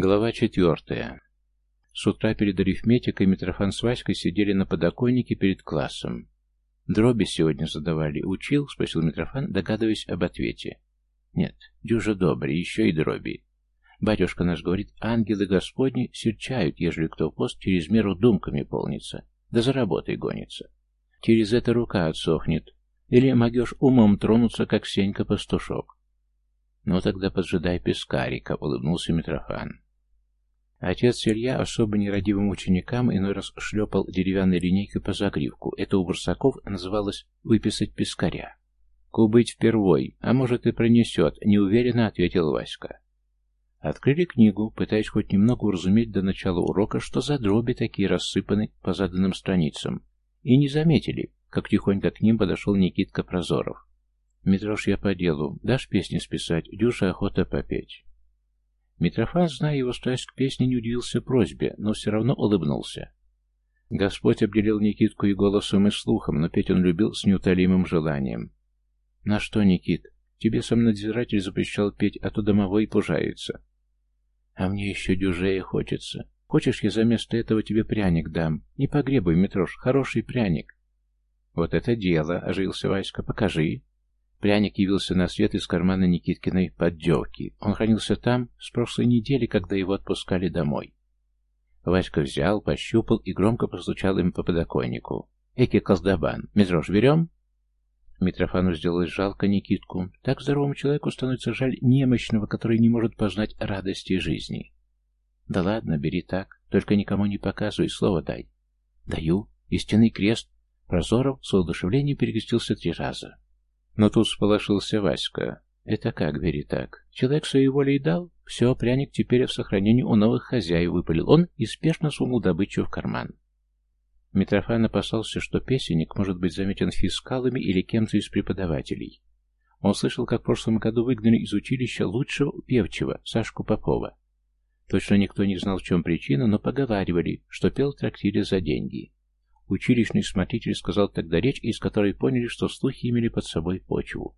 Глава четвертая. С утра перед арифметикой Митрофан с Васькой сидели на подоконнике перед классом. «Дроби сегодня задавали. Учил?» — спросил Митрофан, догадываясь об ответе. «Нет, дюжа добрый, еще и дроби. Батюшка наш говорит, ангелы Господни серчают, ежели кто пост через меру думками полнится, да за работой гонится. Через это рука отсохнет, или могешь умом тронуться, как Сенька-пастушок». «Ну тогда поджидай пескарика», — улыбнулся Митрофан. Отец Илья особо нерадивым ученикам иной раз шлепал деревянной линейкой по загривку. Это у бурсаков называлось «выписать пескаря». «Кубыть впервой, а может и пронесет», — неуверенно ответил Васька. Открыли книгу, пытаясь хоть немного уразуметь до начала урока, что за дроби такие рассыпаны по заданным страницам, и не заметили, как тихонько к ним подошел Никитка Прозоров. «Митрош, я по делу. Дашь песни списать? Дюша охота попеть». Митрофан, зная его страсть к песне, не удивился просьбе, но все равно улыбнулся. Господь обделил Никитку и голосом, и слухом, но петь он любил с неутолимым желанием. «На что, Никит? Тебе сам надзиратель запрещал петь, а то домовой пужается». «А мне еще дюжея хочется. Хочешь, я за место этого тебе пряник дам? Не погребуй, Митрош, хороший пряник». «Вот это дело!» — оживился Васька. «Покажи». Пряник явился на свет из кармана Никиткиной поддевки. Он хранился там с прошлой недели, когда его отпускали домой. Васька взял, пощупал и громко постучал им по подоконнику. «Эки колдобан! Митрош, берем?» Митрофану сделалось жалко Никитку. Так здоровому человеку становится жаль немощного, который не может познать радости жизни. «Да ладно, бери так, только никому не показывай, слово дай». «Даю. Истинный крест». Прозоров с воодушевлением перекрестился три раза. Но тут сполошился Васька. Это как, бери так? Человек своей волей дал? Все, пряник теперь в сохранении у новых хозяев выпалил он и спешно сунул добычу в карман. Митрофан опасался, что песенник может быть заметен фискалами или кем-то из преподавателей. Он слышал, как в прошлом году выгнали из училища лучшего певчего, Сашку Попова. Точно никто не знал, в чем причина, но поговаривали, что пел в трактире за деньги. Училищный смотритель сказал тогда речь, из которой поняли, что слухи имели под собой почву.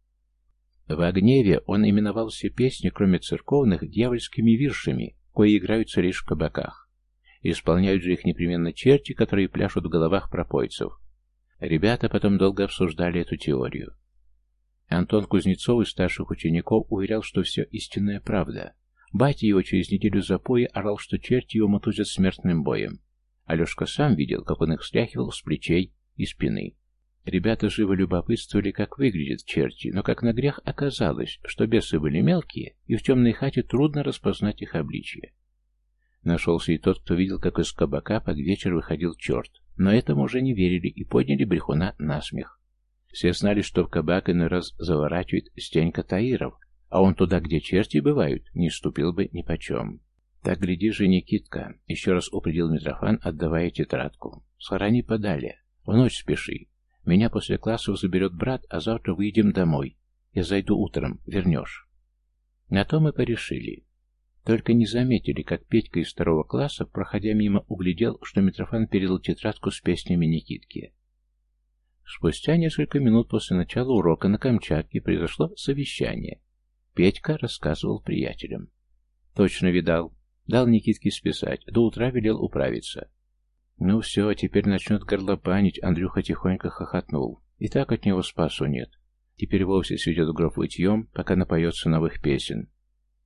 В гневе он именовал все песни, кроме церковных, дьявольскими виршами, кои играются лишь в кабаках. Исполняют же их непременно черти, которые пляшут в головах пропойцев. Ребята потом долго обсуждали эту теорию. Антон Кузнецов из старших учеников уверял, что все истинная правда. Батя его через неделю запоя орал, что черти его мотузят смертным боем. Алешка сам видел, как он их стряхивал с плечей и спины. Ребята живо любопытствовали, как выглядят черти, но как на грех оказалось, что бесы были мелкие, и в темной хате трудно распознать их обличие. Нашелся и тот, кто видел, как из кабака под вечер выходил черт, но этому уже не верили и подняли брехуна на смех. Все знали, что в кабак иной раз заворачивает Стенька Таиров, а он туда, где черти бывают, не ступил бы ни почем. «Так, гляди же, Никитка!» — еще раз упредил Митрофан, отдавая тетрадку. «Схорони подали. В ночь спеши. Меня после классов заберет брат, а завтра выйдем домой. Я зайду утром. Вернешь». На то мы порешили. Только не заметили, как Петька из второго класса, проходя мимо, углядел, что Митрофан передал тетрадку с песнями Никитки. Спустя несколько минут после начала урока на Камчатке произошло совещание. Петька рассказывал приятелям. «Точно видал. Дал Никитке списать, до утра велел управиться. Ну все, теперь начнет горлопанить, Андрюха тихонько хохотнул. И так от него спасу нет. Теперь вовсе сведет в гроб вытьем, пока напоется новых песен.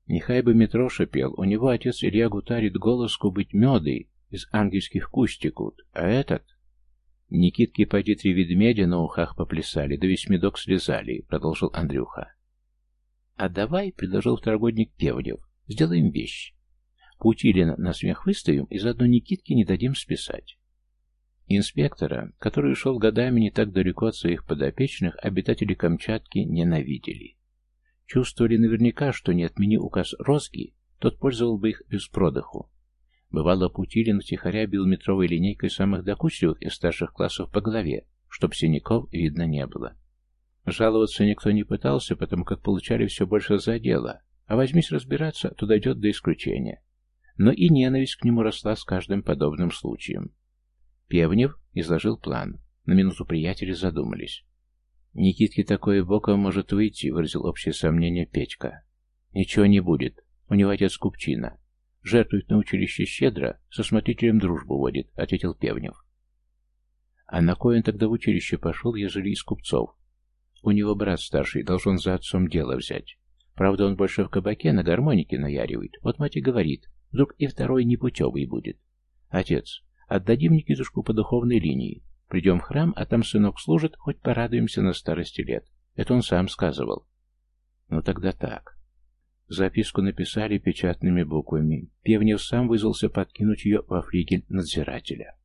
Нехай бы Митроша пел, у него отец Илья гутарит голоску быть медой, из ангельских кустикут, а этот... Никитки поди три ведмедя на ухах поплясали, да весь медок слезали, продолжил Андрюха. А давай, предложил второгодник Певнев, сделаем вещь. Путилина на смех выставим и заодно Никитке не дадим списать. Инспектора, который ушел годами не так далеко от своих подопечных, обитатели Камчатки ненавидели. Чувствовали наверняка, что не отмени указ Розги, тот пользовал бы их без продыху. Бывало, Путилин втихаря бил метровой линейкой самых докучливых из старших классов по голове, чтоб синяков видно не было. Жаловаться никто не пытался, потому как получали все больше за дело, а возьмись разбираться, то дойдет до исключения но и ненависть к нему росла с каждым подобным случаем. Певнев изложил план. На минуту приятели задумались. «Никитке такое боком может выйти», — выразил общее сомнение Петька. «Ничего не будет. У него отец Купчина. Жертвует на училище щедро, со смотрителем дружбу водит, ответил Певнев. А на кой он тогда в училище пошел, ежели из купцов? У него брат старший, должен за отцом дело взять. Правда, он больше в кабаке на гармонике наяривает. Вот мать и говорит, вдруг и второй непутевый будет. Отец, отдадим Никитушку по духовной линии. Придем в храм, а там сынок служит, хоть порадуемся на старости лет. Это он сам сказывал. Ну тогда так. Записку написали печатными буквами. Певнев сам вызвался подкинуть ее во флигель надзирателя.